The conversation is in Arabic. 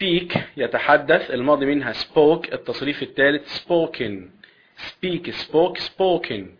speak يتحدث الماضي منها spoke التصريف الثالث spoken speak spoke spoken